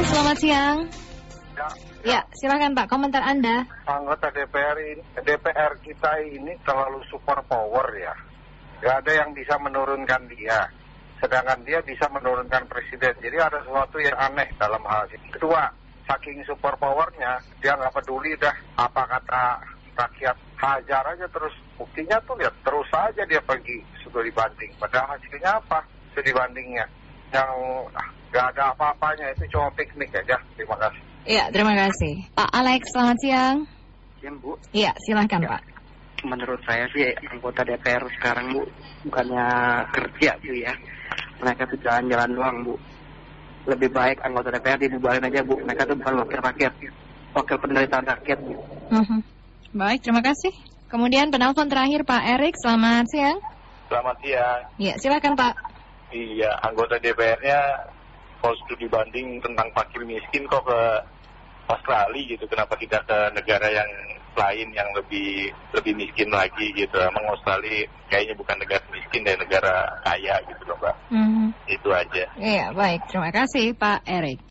selamat siang. Ya, Ya, silakan Pak, komentar Anda. anggota DPR ini, DPR kita ini terlalu super power ya. Gak ada yang bisa menurunkan dia. Sedangkan dia bisa menurunkan presiden. Jadi ada sesuatu yang aneh dalam hal ini. Kedua, saking super powernya, dia nggak peduli dah apa kata rakyat. Hajar aja terus. Buktinya tuh lihat, terus aja dia pergi sudah dibanding. Padahal hasilnya apa? Studi bandingnya. Yang nggak ada apa-apanya itu cuma piknik aja. Terima kasih. Ya, terima kasih. Pak Alex, selamat siang. Ya Bu, Ya, silahkan Ya. Pak. menurut saya sih anggota DPR sekarang Bu bukannya kerja Bu ya. Mereka tuh jalan-jalan doang Bu. Lebih baik anggota DPR dibubarin aja Bu. Mereka tuh bukan wakil rakyat. Wakil penderitaan rakyat Bu. Mhm. Baik, terima kasih. Kemudian penelpon terakhir Pak Erik, selamat siang. Selamat siang. Ya, silakan Pak. Iya, anggota DPR-nya studi banding tentang fakir miskin kok ke Australia gitu. Kenapa tidak ke negara yang lain yang lebih lebih miskin lagi gitu. Emang Australia kayaknya bukan negara miskin dan negara kaya gitu loh, Mbak. Mhm. Itu aja. Iya, baik. Terima kasih Pak Erik.